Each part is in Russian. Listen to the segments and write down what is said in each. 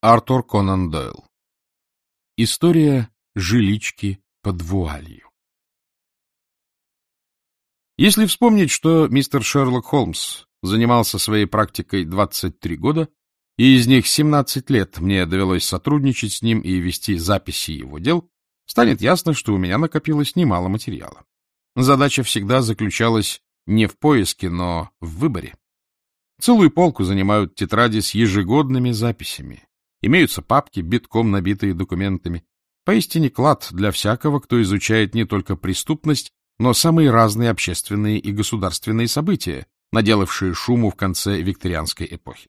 Артур Конан Дойл. История жилички под вуалью. Если вспомнить, что мистер Шерлок Холмс занимался своей практикой 23 года, и из них 17 лет мне довелось сотрудничать с ним и вести записи его дел, станет ясно, что у меня накопилось немало материала. Задача всегда заключалась не в поиске, но в выборе. Целую полку занимают тетради с ежегодными записями. Имеются папки, битком набитые документами. Поистине клад для всякого, кто изучает не только преступность, но самые разные общественные и государственные события, наделавшие шуму в конце викторианской эпохи.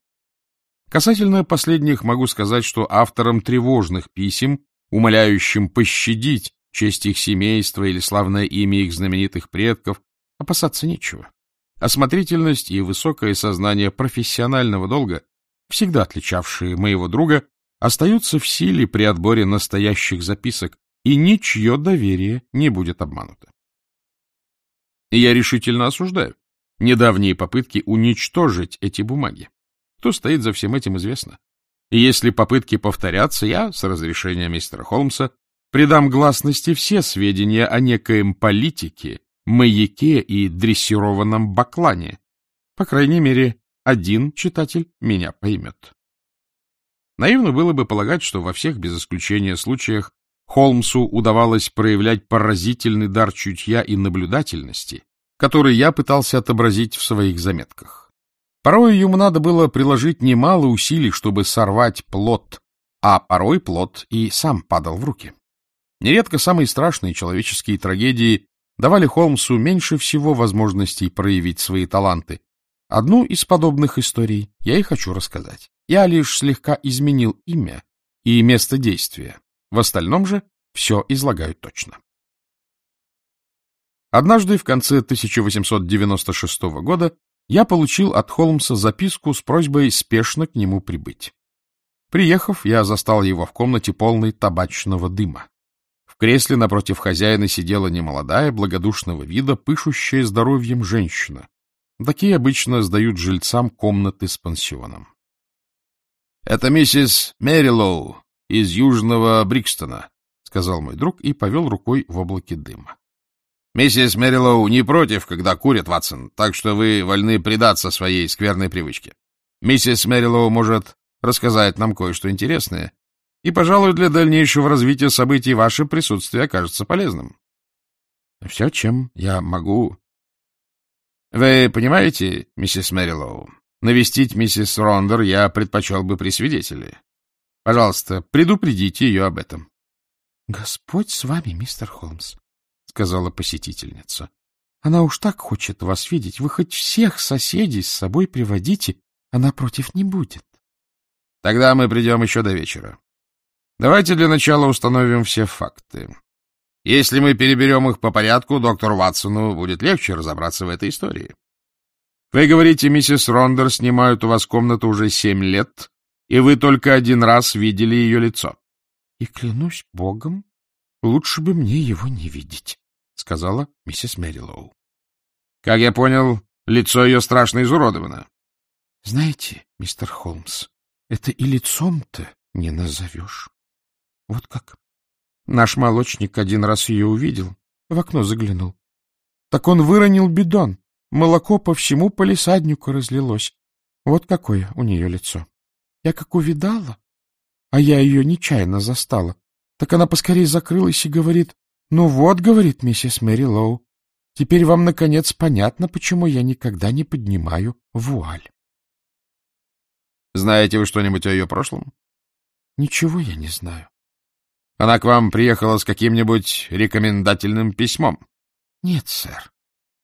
Касательно последних могу сказать, что авторам тревожных писем, умоляющим пощадить честь их семейства или славное имя их знаменитых предков, опасаться нечего. Осмотрительность и высокое сознание профессионального долга, всегда отличавшие моего друга, остаются в силе при отборе настоящих записок, и ничье доверие не будет обмануто. Я решительно осуждаю недавние попытки уничтожить эти бумаги. Кто стоит за всем этим, известно. И если попытки повторятся, я, с разрешения мистера Холмса, придам гласности все сведения о некоем политике, маяке и дрессированном баклане. По крайней мере, один читатель меня поймет. Наивно было бы полагать, что во всех, без исключения случаях, Холмсу удавалось проявлять поразительный дар чутья и наблюдательности, который я пытался отобразить в своих заметках. Порой ему надо было приложить немало усилий, чтобы сорвать плод, а порой плод и сам падал в руки. Нередко самые страшные человеческие трагедии давали Холмсу меньше всего возможностей проявить свои таланты. Одну из подобных историй я и хочу рассказать. Я лишь слегка изменил имя и место действия. В остальном же все излагаю точно. Однажды в конце 1896 года я получил от Холмса записку с просьбой спешно к нему прибыть. Приехав, я застал его в комнате полной табачного дыма. В кресле напротив хозяина сидела немолодая, благодушного вида, пышущая здоровьем женщина. Такие обычно сдают жильцам комнаты с пансионом. — Это миссис Мэрилоу из Южного Брикстона, — сказал мой друг и повел рукой в облаке дыма. — Миссис Мэрилоу не против, когда курят, Ватсон, так что вы вольны предаться своей скверной привычке. Миссис Мэрилоу может рассказать нам кое-что интересное, и, пожалуй, для дальнейшего развития событий ваше присутствие окажется полезным. — Все, чем я могу. — Вы понимаете, миссис Мэрилоу, навестить миссис Рондер я предпочел бы при свидетеле. Пожалуйста, предупредите ее об этом. — Господь с вами, мистер Холмс, — сказала посетительница. — Она уж так хочет вас видеть. Вы хоть всех соседей с собой приводите, она против не будет. — Тогда мы придем еще до вечера. Давайте для начала установим все факты. Если мы переберем их по порядку, доктору Ватсону будет легче разобраться в этой истории. Вы говорите, миссис Рондер снимают у вас комнату уже семь лет, и вы только один раз видели ее лицо. — И клянусь богом, лучше бы мне его не видеть, — сказала миссис Мэрилоу. — Как я понял, лицо ее страшно изуродовано. — Знаете, мистер Холмс, это и лицом-то не назовешь. Вот как? Наш молочник один раз ее увидел, в окно заглянул. Так он выронил бидон. Молоко по всему полисаднику разлилось. Вот какое у нее лицо. Я как увидала, а я ее нечаянно застала. Так она поскорее закрылась и говорит, «Ну вот, — говорит миссис Мэри Лоу, — теперь вам, наконец, понятно, почему я никогда не поднимаю вуаль». Знаете вы что-нибудь о ее прошлом? Ничего я не знаю. Она к вам приехала с каким-нибудь рекомендательным письмом? — Нет, сэр.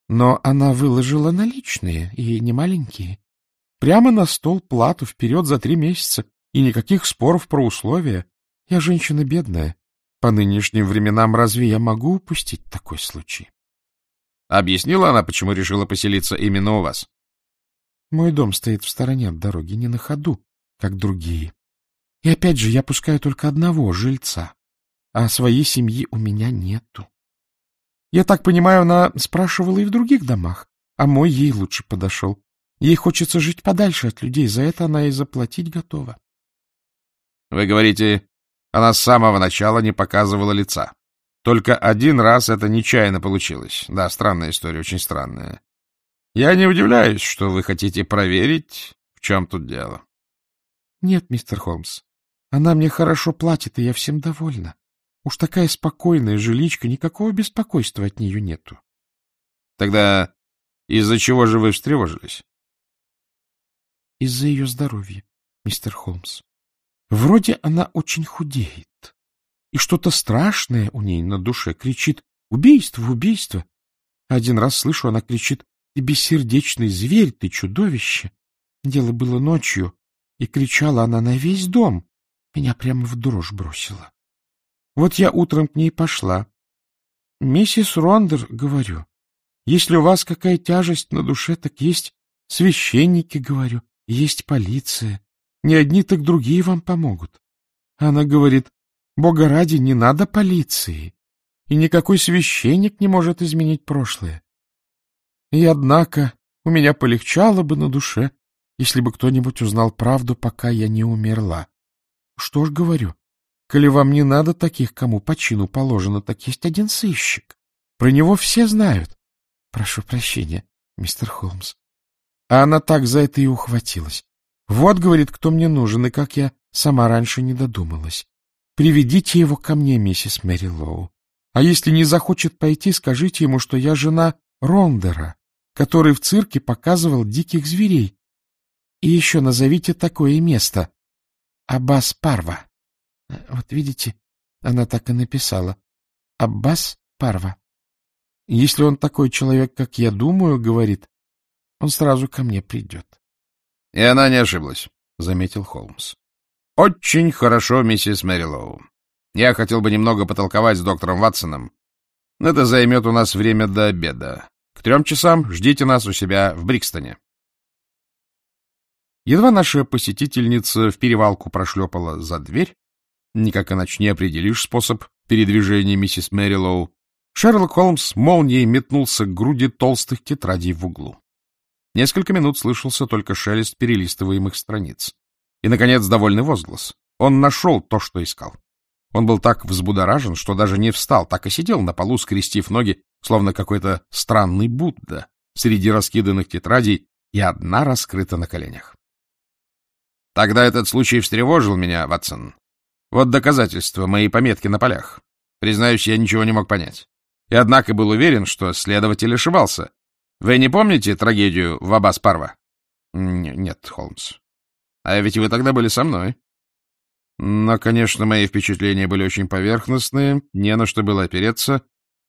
Но она выложила наличные, и не маленькие. Прямо на стол плату вперед за три месяца, и никаких споров про условия. Я женщина бедная. По нынешним временам разве я могу упустить такой случай? Объяснила она, почему решила поселиться именно у вас? Мой дом стоит в стороне от дороги, не на ходу, как другие. И опять же, я пускаю только одного жильца а своей семьи у меня нету. Я так понимаю, она спрашивала и в других домах, а мой ей лучше подошел. Ей хочется жить подальше от людей, за это она и заплатить готова. Вы говорите, она с самого начала не показывала лица. Только один раз это нечаянно получилось. Да, странная история, очень странная. Я не удивляюсь, что вы хотите проверить, в чем тут дело. — Нет, мистер Холмс, она мне хорошо платит, и я всем довольна. Уж такая спокойная жиличка, никакого беспокойства от нее нету. — Тогда из-за чего же вы встревожились? — Из-за ее здоровья, мистер Холмс. Вроде она очень худеет и что-то страшное у ней на душе кричит «Убийство! Убийство!». Один раз слышу, она кричит «Ты бессердечный зверь, ты чудовище!». Дело было ночью, и кричала она на весь дом. Меня прямо в дрожь бросила. Вот я утром к ней пошла. «Миссис Рондер, — говорю, — если у вас какая тяжесть на душе, так есть священники, — говорю, — есть полиция. Не одни, так другие вам помогут. Она говорит, Бога ради, не надо полиции, и никакой священник не может изменить прошлое. И однако у меня полегчало бы на душе, если бы кто-нибудь узнал правду, пока я не умерла. Что ж говорю, коли вам не надо таких, кому по чину положено, так есть один сыщик. Про него все знают. Прошу прощения, мистер Холмс. А она так за это и ухватилась. Вот, говорит, кто мне нужен, и как я сама раньше не додумалась. Приведите его ко мне, миссис Мэри. А если не захочет пойти, скажите ему, что я жена Рондера, который в цирке показывал диких зверей. И еще назовите такое место. Аббас Парва. Вот видите, она так и написала. Аббас Парва. Если он такой человек, как я думаю, говорит, он сразу ко мне придет. — И она не ошиблась, — заметил Холмс. — Очень хорошо, миссис Мэрилоу. Я хотел бы немного потолковать с доктором Ватсоном. Это займет у нас время до обеда. К трем часам ждите нас у себя в Брикстоне. Едва наша посетительница в перевалку прошлепала за дверь, никак иначе не определишь способ передвижения миссис Мэрилоу, Шерлок Холмс молнией метнулся к груди толстых тетрадей в углу. Несколько минут слышался только шелест перелистываемых страниц. И, наконец, довольный возглас. Он нашел то, что искал. Он был так взбудоражен, что даже не встал, так и сидел на полу, скрестив ноги, словно какой-то странный Будда, среди раскиданных тетрадей, и одна раскрыта на коленях. Тогда этот случай встревожил меня, Ватсон. Вот доказательства, мои пометки на полях. Признаюсь, я ничего не мог понять. И однако был уверен, что следователь ошибался. Вы не помните трагедию в Абас-Парва? Нет, Холмс. А ведь вы тогда были со мной. Но, конечно, мои впечатления были очень поверхностные, не на что было опереться,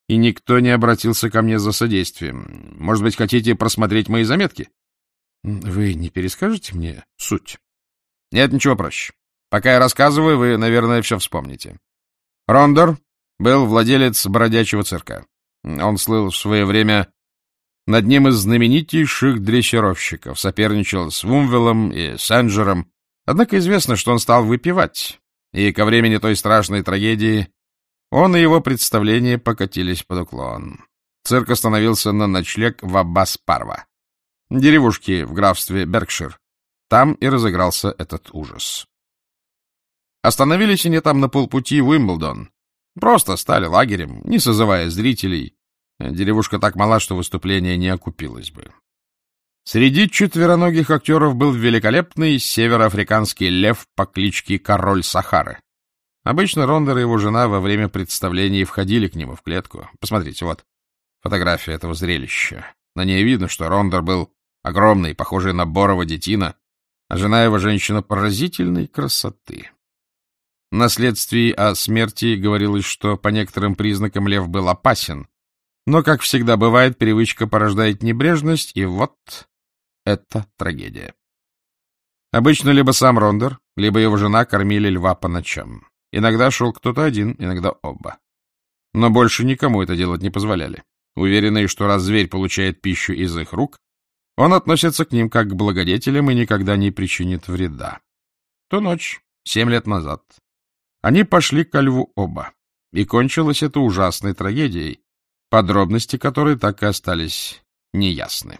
и никто не обратился ко мне за содействием. Может быть, хотите просмотреть мои заметки? Вы не перескажете мне суть? Нет, ничего проще. Пока я рассказываю, вы, наверное, все вспомните. Рондер был владелец бродячего цирка. Он слыл в свое время над ним из знаменитейших дрессировщиков, соперничал с Вумвелом и Сенджером. Однако известно, что он стал выпивать, и ко времени той страшной трагедии он и его представления покатились под уклон. Цирк остановился на ночлег в Аббас-Парва, деревушке в графстве Беркшир. Там и разыгрался этот ужас. Остановились они там на полпути в Уимблдон. Просто стали лагерем, не созывая зрителей, Деревушка так мала, что выступление не окупилось бы. Среди четвероногих актеров был великолепный североафриканский лев по кличке Король Сахары. Обычно Рондер и его жена во время представления входили к нему в клетку. Посмотрите, вот фотография этого зрелища. На ней видно, что Рондер был огромный, похожий на Борова детина, а жена его женщина поразительной красоты. На следствии о смерти говорилось, что по некоторым признакам лев был опасен, но, как всегда бывает, привычка порождает небрежность, и вот это трагедия. Обычно либо сам Рондер, либо его жена кормили льва по ночам. Иногда шел кто-то один, иногда оба. Но больше никому это делать не позволяли. Уверенные, что раз зверь получает пищу из их рук, он относится к ним как к благодетелям и никогда не причинит вреда. Ту ночь, семь лет назад, они пошли ко льву оба, и кончилось это ужасной трагедией, подробности которой так и остались неясны.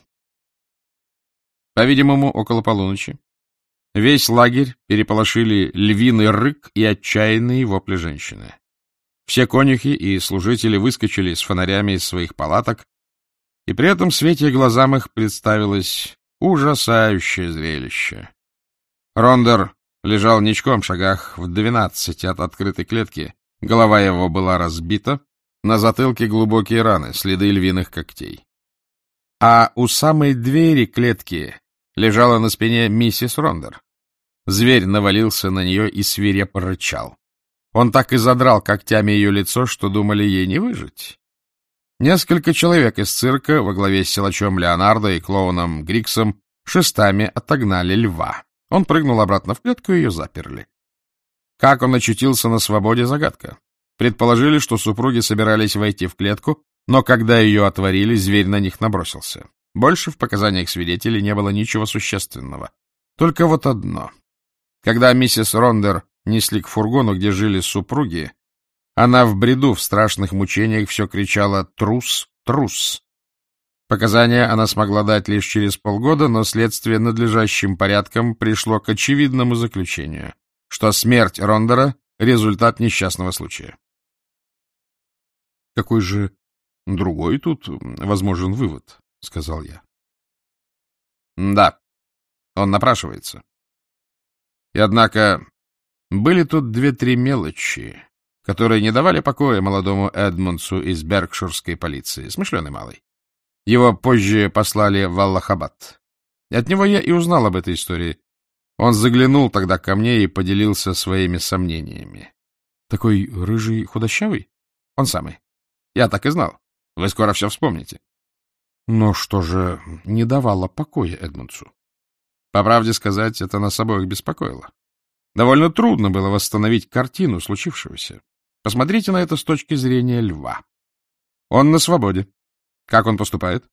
По-видимому, около полуночи Весь лагерь переполошили львиный рык и отчаянные вопли женщины. Все конюхи и служители выскочили с фонарями из своих палаток, и при этом свете глазам их представилось ужасающее зрелище. Рондер лежал ничком в шагах в двенадцати от открытой клетки, голова его была разбита, на затылке глубокие раны, следы львиных когтей. А у самой двери клетки лежала на спине миссис Рондер. Зверь навалился на нее и свирепо рычал. Он так и задрал когтями ее лицо, что думали ей не выжить. Несколько человек из цирка во главе с силачом Леонардо и клоуном Гриксом шестами отогнали льва. Он прыгнул обратно в клетку и ее заперли. Как он очутился на свободе — загадка. Предположили, что супруги собирались войти в клетку, но когда ее отворили, зверь на них набросился. Больше в показаниях свидетелей не было ничего существенного. Только вот одно. Когда миссис Рондер несли к фургону, где жили супруги, она в бреду, в страшных мучениях все кричала «Трус! Трус!». Показания она смогла дать лишь через полгода, но следствие надлежащим порядком пришло к очевидному заключению, что смерть Рондера — результат несчастного случая. — Какой же другой тут возможен вывод? — сказал я. — Да, он напрашивается. И однако были тут две-три мелочи, которые не давали покоя молодому Эдмонсу из Беркширской полиции, смышленый малый. Его позже послали в Аллахабад. От него я и узнал об этой истории. Он заглянул тогда ко мне и поделился своими сомнениями. Такой рыжий худощавый? Он самый. Я так и знал. Вы скоро все вспомните. Но что же не давало покоя Эдмонсу? По правде сказать, это нас обоих беспокоило. Довольно трудно было восстановить картину случившегося. Посмотрите на это с точки зрения льва. Он на свободе. Как он поступает?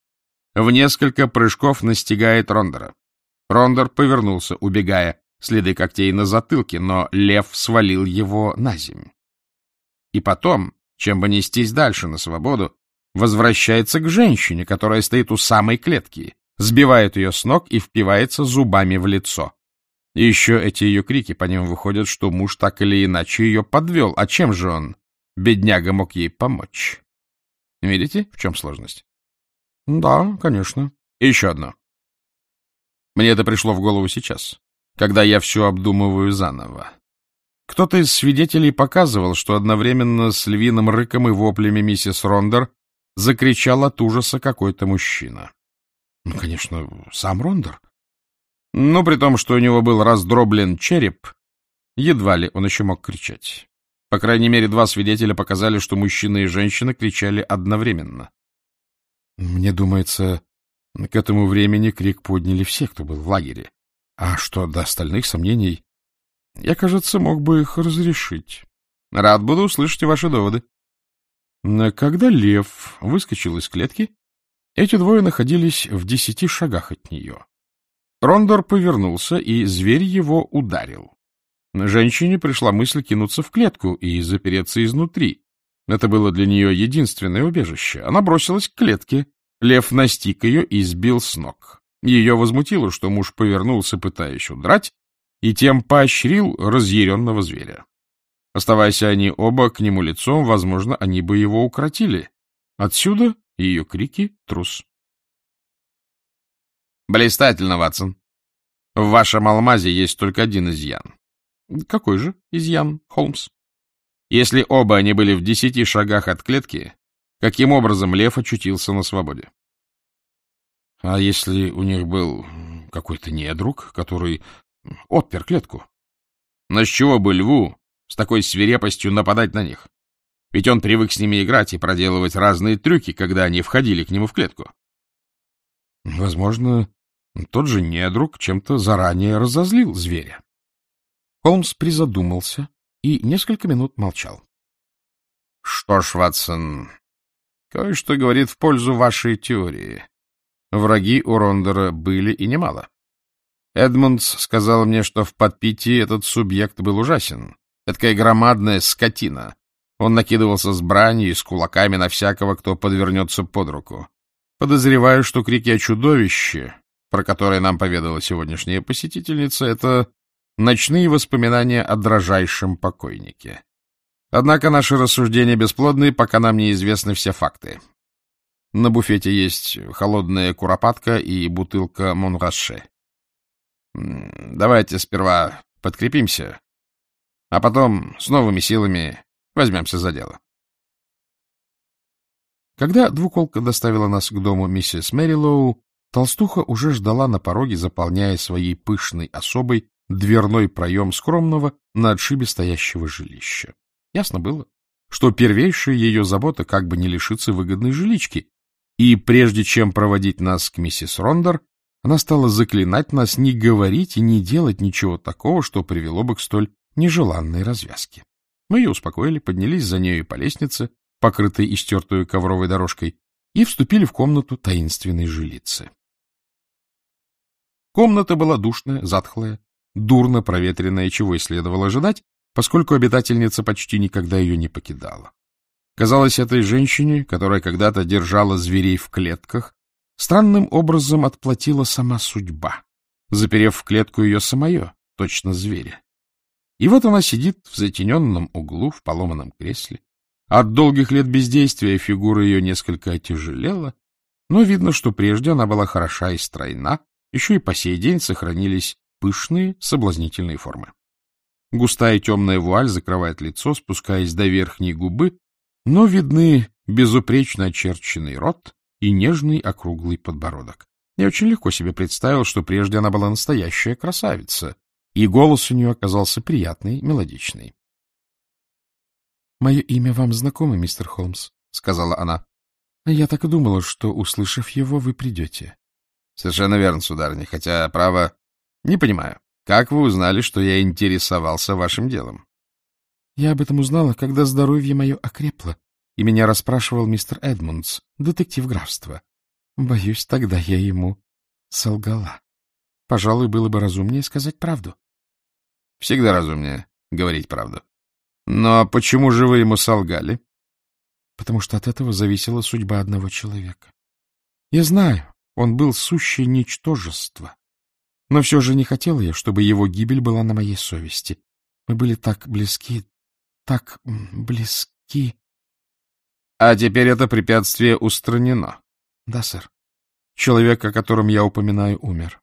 В несколько прыжков настигает Рондера. Рондер повернулся, убегая, следы когтей на затылке, но лев свалил его на землю. И потом, чем бы нестись дальше на свободу, возвращается к женщине, которая стоит у самой клетки, сбивает ее с ног и впивается зубами в лицо. И еще эти ее крики, по ним выходят, что муж так или иначе ее подвел. А чем же он, бедняга, мог ей помочь? Видите, в чем сложность? Да, конечно. И еще одно. Мне это пришло в голову сейчас, когда я все обдумываю заново. Кто-то из свидетелей показывал, что одновременно с львиным рыком и воплями миссис Рондер закричал от ужаса какой-то мужчина. Ну, конечно, сам Рондер. Но при том, что у него был раздроблен череп, едва ли он еще мог кричать. По крайней мере, два свидетеля показали, что мужчина и женщина кричали одновременно. Мне думается, к этому времени крик подняли все, кто был в лагере. А что до остальных сомнений, я, кажется, мог бы их разрешить. Рад буду услышать ваши доводы. Когда лев выскочил из клетки, эти двое находились в десяти шагах от нее. Рондор повернулся, и зверь его ударил. Женщине пришла мысль кинуться в клетку и запереться изнутри. Это было для нее единственное убежище. Она бросилась к клетке. Лев настиг ее и сбил с ног. Ее возмутило, что муж повернулся, пытаясь удрать, и тем поощрил разъяренного зверя. Оставаясь они оба к нему лицом, возможно, они бы его укротили. Отсюда ее крики «трус». Блистательно, Ватсон. В вашем алмазе есть только один изъян. Какой же изъян, Холмс? Если оба они были в десяти шагах от клетки, каким образом лев очутился на свободе? А если у них был какой-то недруг, который отпер клетку? Но с чего бы льву с такой свирепостью нападать на них? Ведь он привык с ними играть и проделывать разные трюки, когда они входили к нему в клетку. Возможно, тот же недруг чем-то заранее разозлил зверя. Холмс призадумался и несколько минут молчал. — Что ж, Ватсон, кое-что говорит в пользу вашей теории. Враги у Рондера были и немало. Эдмундс сказал мне, что в подпитии этот субъект был ужасен. Такая громадная скотина. Он накидывался с бранью и с кулаками на всякого, кто подвернется под руку. Подозреваю, что крики о чудовище про которое нам поведала сегодняшняя посетительница, это ночные воспоминания о дрожайшем покойнике. Однако наши рассуждения бесплодны, пока нам неизвестны все факты. На буфете есть холодная куропатка и бутылка Монраше. Давайте сперва подкрепимся, а потом с новыми силами возьмемся за дело. Когда двуколка доставила нас к дому миссис Мэрилоу, толстуха уже ждала на пороге, заполняя своей пышной особой дверной проем скромного на отшибе стоящего жилища. Ясно было, что первейшая ее забота как бы не лишиться выгодной жилички, и прежде чем проводить нас к миссис Рондер, она стала заклинать нас не говорить и не делать ничего такого, что привело бы к столь нежеланной развязке. Мы ее успокоили, поднялись за нею по лестнице, покрытой истертую ковровой дорожкой, и вступили в комнату таинственной жилицы. Комната была душная, затхлая, дурно проветренная, чего и следовало ожидать, поскольку обитательница почти никогда ее не покидала. Казалось, этой женщине, которая когда-то держала зверей в клетках, странным образом отплатила сама судьба, заперев в клетку ее самое, точно зверя. И вот она сидит в затененном углу в поломанном кресле. От долгих лет бездействия фигура ее несколько отяжелела, но видно, что прежде она была хороша и стройна, еще и по сей день сохранились пышные, соблазнительные формы. Густая темная вуаль закрывает лицо, спускаясь до верхней губы, но видны безупречно очерченный рот и нежный округлый подбородок. Я очень легко себе представил, что прежде она была настоящая красавица, и голос у нее оказался приятный, мелодичный. — Мое имя вам знакомо, мистер Холмс, — сказала она. — Я так и думала, что, услышав его, вы придете. — Совершенно верно, сударыня, хотя, право, не понимаю, как вы узнали, что я интересовался вашим делом? Я об этом узнала, когда здоровье мое окрепло, и меня расспрашивал мистер Эдмундс, детектив графства. Боюсь, тогда я ему солгала. Пожалуй, было бы разумнее сказать правду. Всегда разумнее говорить правду. Но почему же вы ему солгали? Потому что от этого зависела судьба одного человека. Я знаю, он был сущее ничтожество, но все же не хотел я, чтобы его гибель была на моей совести. Мы были так близки, так близки. А теперь это препятствие устранено. Да, сэр. Человек, о котором я упоминаю, умер.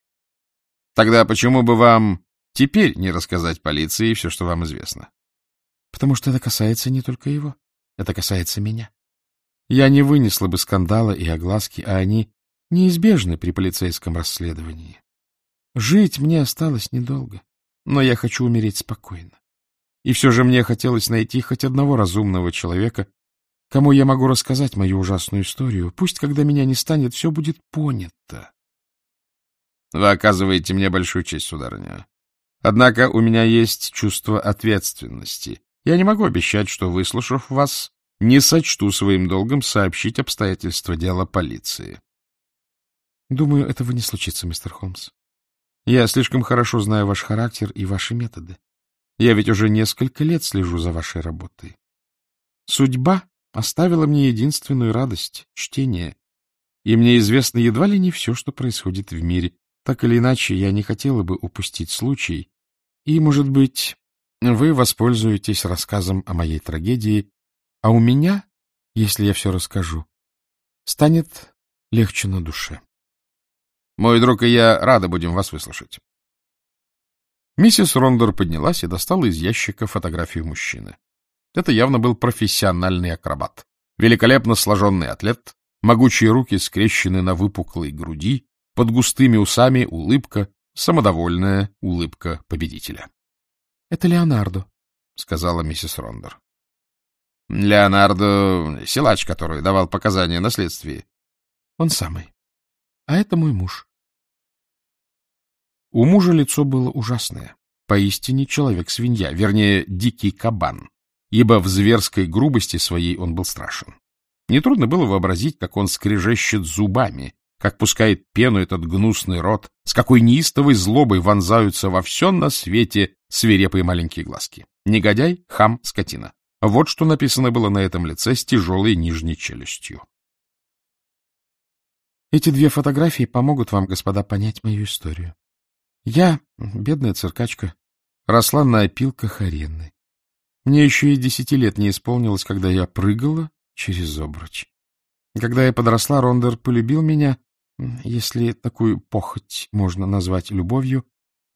Тогда почему бы вам теперь не рассказать полиции все, что вам известно? Потому что это касается не только его. Это касается меня. Я не вынесла бы скандала и огласки, а они неизбежны при полицейском расследовании. Жить мне осталось недолго, но я хочу умереть спокойно. И все же мне хотелось найти хоть одного разумного человека, кому я могу рассказать мою ужасную историю. Пусть, когда меня не станет, все будет понято. Вы оказываете мне большую честь, сударыня. Однако у меня есть чувство ответственности. Я не могу обещать, что, выслушав вас, не сочту своим долгом сообщить обстоятельства дела полиции. Думаю, этого не случится, мистер Холмс. Я слишком хорошо знаю ваш характер и ваши методы. Я ведь уже несколько лет слежу за вашей работой. Судьба оставила мне единственную радость — чтение. И мне известно едва ли не все, что происходит в мире. Так или иначе, я не хотела бы упустить случай. И, может быть, вы воспользуетесь рассказом о моей трагедии, а у меня, если я все расскажу, станет легче на душе. Мой друг и я рады будем вас выслушать. Миссис Рондер поднялась и достала из ящика фотографию мужчины. Это явно был профессиональный акробат. Великолепно сложенный атлет, могучие руки скрещены на выпуклой груди, под густыми усами улыбка, самодовольная улыбка победителя. — Это Леонардо, — сказала миссис Рондер. — Леонардо — силач, который давал показания на следствии. — Он самый. А это мой муж. У мужа лицо было ужасное, поистине человек-свинья, вернее, дикий кабан, ибо в зверской грубости своей он был страшен. Нетрудно было вообразить, как он скрежещет зубами, как пускает пену этот гнусный рот, с какой неистовой злобой вонзаются во все на свете свирепые маленькие глазки. Негодяй, хам, скотина. Вот что написано было на этом лице с тяжелой нижней челюстью. Эти две фотографии помогут вам, господа, понять мою историю. Я, бедная циркачка, росла на опилках арены. Мне еще и десяти лет не исполнилось, когда я прыгала через обруч. Когда я подросла, Рондер полюбил меня, если такую похоть можно назвать любовью,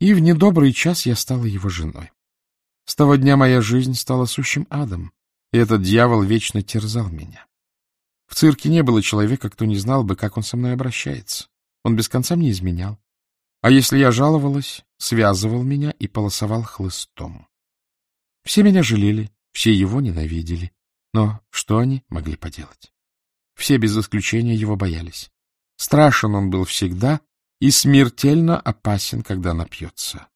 и в недобрый час я стала его женой. С того дня моя жизнь стала сущим адом, и этот дьявол вечно терзал меня. В цирке не было человека, кто не знал бы, как он со мной обращается. Он без конца мне изменял. А если я жаловалась, связывал меня и полосовал хлыстом. Все меня жалели, все его ненавидели. Но что они могли поделать? Все без исключения его боялись. Страшен он был всегда и смертельно опасен, когда напьется.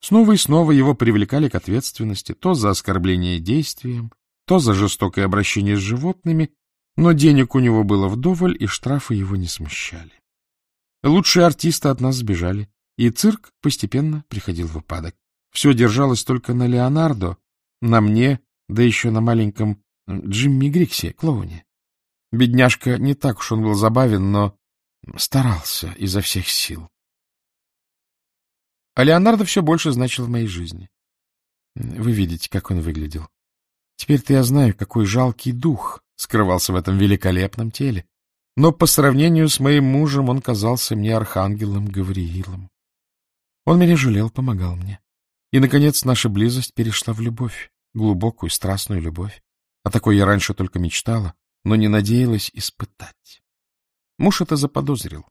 Снова и снова его привлекали к ответственности то за оскорбление действием, то за жестокое обращение с животными, но денег у него было вдоволь, и штрафы его не смущали. Лучшие артисты от нас сбежали, и цирк постепенно приходил в упадок. Все держалось только на Леонардо, на мне, да еще на маленьком Джимми Гриксе, клоуне. Бедняжка, не так уж он был забавен, но старался изо всех сил. А Леонардо все больше значил в моей жизни. Вы видите, как он выглядел. Теперь-то я знаю, какой жалкий дух скрывался в этом великолепном теле. Но по сравнению с моим мужем он казался мне архангелом Гавриилом. Он меня жалел, помогал мне. И, наконец, наша близость перешла в любовь, глубокую, страстную любовь. О такой я раньше только мечтала, но не надеялась испытать. Муж это заподозрил.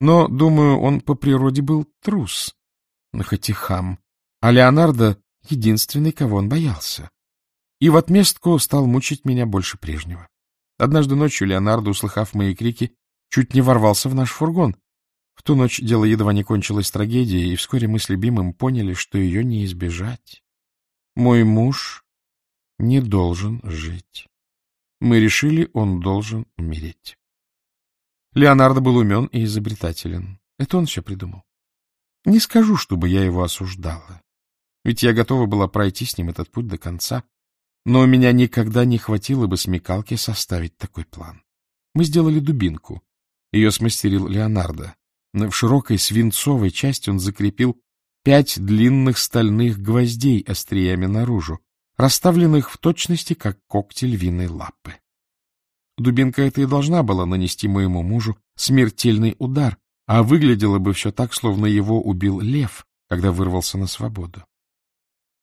Но, думаю, он по природе был трус, хоть и хам. А Леонардо — единственный, кого он боялся. И в отместку стал мучить меня больше прежнего. Однажды ночью Леонардо, услыхав мои крики, чуть не ворвался в наш фургон. В ту ночь дело едва не кончилось трагедией, и вскоре мы с любимым поняли, что ее не избежать. Мой муж не должен жить. Мы решили, он должен умереть. Леонардо был умен и изобретателен. Это он все придумал. Не скажу, чтобы я его осуждала. Ведь я готова была пройти с ним этот путь до конца. Но у меня никогда не хватило бы смекалки составить такой план. Мы сделали дубинку. Ее смастерил Леонардо. В широкой свинцовой части он закрепил пять длинных стальных гвоздей остриями наружу, расставленных в точности, как когти львиной лапы. Дубинка эта и должна была нанести моему мужу смертельный удар, а выглядело бы все так, словно его убил лев, когда вырвался на свободу.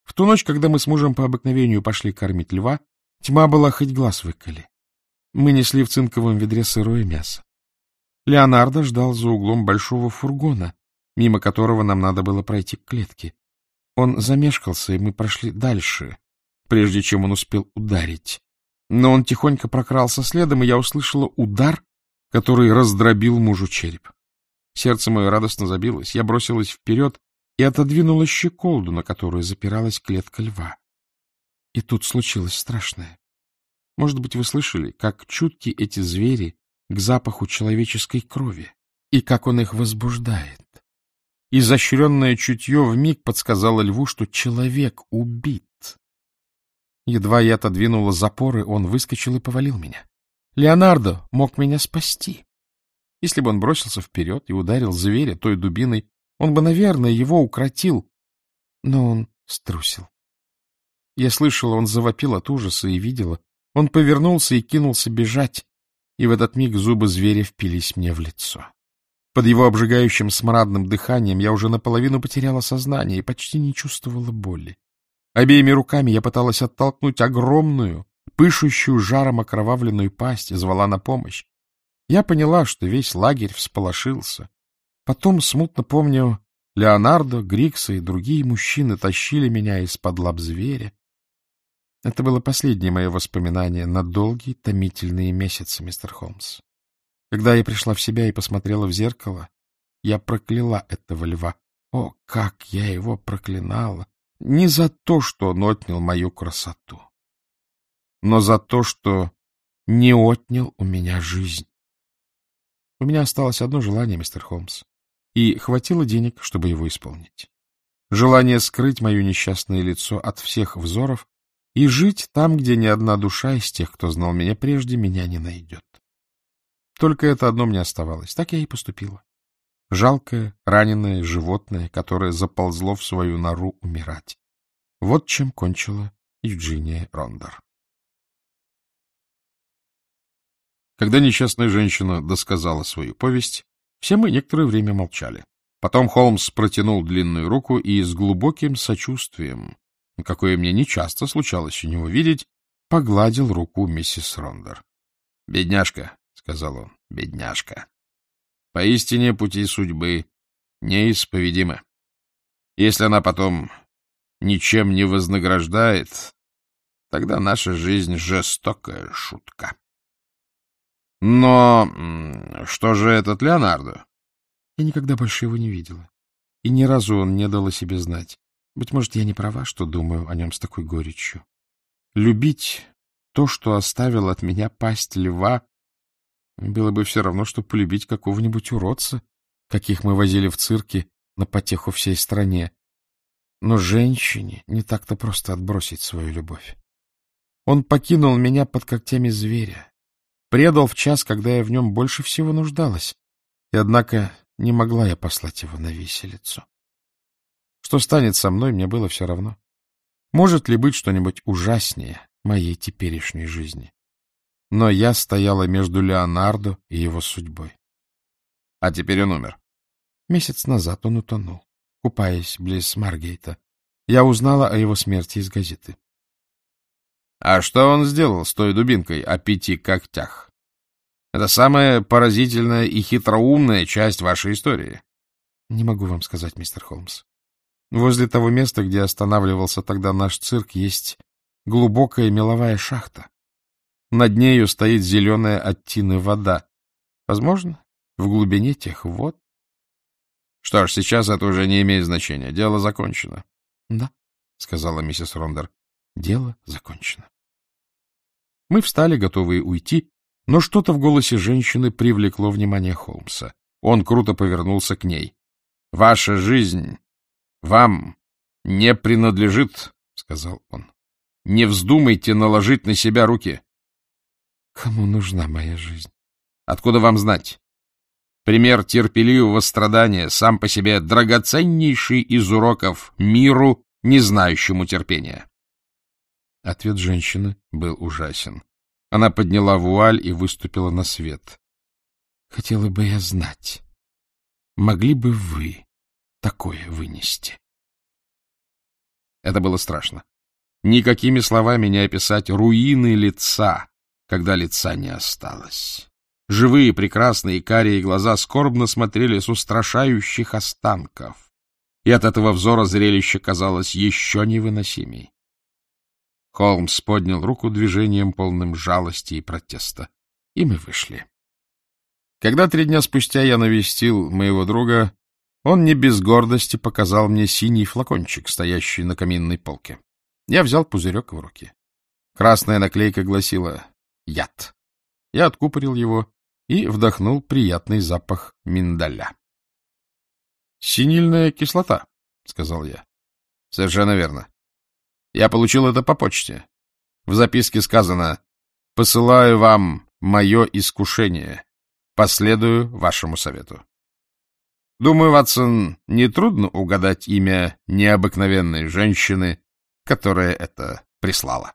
В ту ночь, когда мы с мужем по обыкновению пошли кормить льва, тьма была хоть глаз выколи. Мы несли в цинковом ведре сырое мясо. Леонардо ждал за углом большого фургона, мимо которого нам надо было пройти к клетке. Он замешкался, и мы прошли дальше, прежде чем он успел ударить. Но он тихонько прокрался следом, и я услышала удар, который раздробил мужу череп. Сердце мое радостно забилось, я бросилась вперед и отодвинула щеколду, на которую запиралась клетка льва. И тут случилось страшное. Может быть, вы слышали, как чутки эти звери к запаху человеческой крови, и как он их возбуждает. Изощренное чутье вмиг подсказало льву, что человек убит. Едва я отодвинула запоры, он выскочил и повалил меня. Леонардо мог меня спасти. Если бы он бросился вперед и ударил зверя той дубиной, он бы, наверное, его укротил. Но он струсил. Я слышала, он завопил от ужаса и видела. Он повернулся и кинулся бежать, и в этот миг зубы зверя впились мне в лицо. Под его обжигающим смрадным дыханием я уже наполовину потеряла сознание и почти не чувствовала боли. Обеими руками я пыталась оттолкнуть огромную, пышущую жаром окровавленную пасть и звала на помощь. Я поняла, что весь лагерь всполошился. Потом, смутно помню, Леонардо, Грикса и другие мужчины тащили меня из-под лап зверя. Это было последнее мое воспоминание на долгие томительные месяцы, мистер Холмс. Когда я пришла в себя и посмотрела в зеркало, я прокляла этого льва. О, как я его проклинала! Не за то, что он отнял мою красоту, но за то, что не отнял у меня жизнь. У меня осталось одно желание, мистер Холмс, и хватило денег, чтобы его исполнить. Желание скрыть мое несчастное лицо от всех взоров и жить там, где ни одна душа из тех, кто знал меня прежде, меня не найдет. Только это одно мне оставалось. Так я и поступила. Жалкое, раненое животное, которое заползло в свою нору умирать. Вот чем кончила Евгения Рондер. Когда несчастная женщина досказала свою повесть, все мы некоторое время молчали. Потом Холмс протянул длинную руку и с глубоким сочувствием, какое мне нечасто случалось у него видеть, погладил руку миссис Рондер. — Бедняжка, — сказал он, — бедняжка. Поистине пути судьбы неисповедимы. Если она потом ничем не вознаграждает, тогда наша жизнь — жестокая шутка. Но что же этот Леонардо? Я никогда больше его не видела. И ни разу он не дал о себе знать. Быть может, я не права, что думаю о нем с такой горечью. Любить то, что оставил от меня пасть льва, было бы все равно, что полюбить какого-нибудь уродца, каких мы возили в цирке на потеху всей стране. Но женщине не так-то просто отбросить свою любовь. Он покинул меня под когтями зверя, предал в час, когда я в нем больше всего нуждалась, и, однако, не могла я послать его на виселицу. Что станет со мной, мне было все равно. Может ли быть что-нибудь ужаснее моей теперешней жизни? Но я стояла между Леонардо и его судьбой. А теперь он умер. Месяц назад он утонул, купаясь близ Маргейта. Я узнала о его смерти из газеты. А что он сделал с той дубинкой о пяти когтях? Это самая поразительная и хитроумная часть вашей истории. Не могу вам сказать, мистер Холмс. Возле того места, где останавливался тогда наш цирк, есть глубокая меловая шахта. Над нею стоит зеленая от тины вода. Возможно, в глубине тех вод. Что ж, сейчас это уже не имеет значения. Дело закончено. — Да, — сказала миссис Рондер. Дело закончено. Мы встали, готовые уйти, но что-то в голосе женщины привлекло внимание Холмса. Он круто повернулся к ней. — Ваша жизнь вам не принадлежит, — сказал он. — Не вздумайте наложить на себя руки. — Кому нужна моя жизнь? — Откуда вам знать? Пример терпеливого страдания сам по себе драгоценнейший из уроков миру, не знающему терпения. Ответ женщины был ужасен. Она подняла вуаль и выступила на свет. — Хотела бы я знать, могли бы вы такое вынести? Это было страшно. Никакими словами не описать руины лица, когда лица не осталось. Живые, прекрасные, карие глаза скорбно смотрели с устрашающих останков, и от этого взора зрелище казалось еще невыносимей. Холмс поднял руку движением, полным жалости и протеста. И мы вышли. Когда три дня спустя я навестил моего друга, он не без гордости показал мне синий флакончик, стоящий на каминной полке. Я взял пузырек в руки. Красная наклейка гласила «Яд». Я откупорил его и вдохнул приятный запах миндаля. — Синильная кислота, — сказал я. — Совершенно верно. Я получил это по почте. В записке сказано «Посылаю вам мое искушение. Последую вашему совету». Думаю, Ватсон, нетрудно угадать имя необыкновенной женщины, которая это прислала.